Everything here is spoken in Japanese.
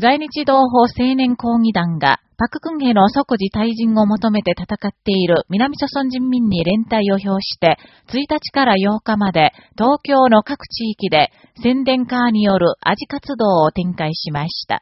在日同胞青年抗議団が、パククンヘの即時退陣を求めて戦っている南朝鮮人民に連帯を表して、1日から8日まで東京の各地域で宣伝カーによるアジ活動を展開しました。